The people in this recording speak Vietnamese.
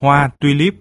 Hoa tulip.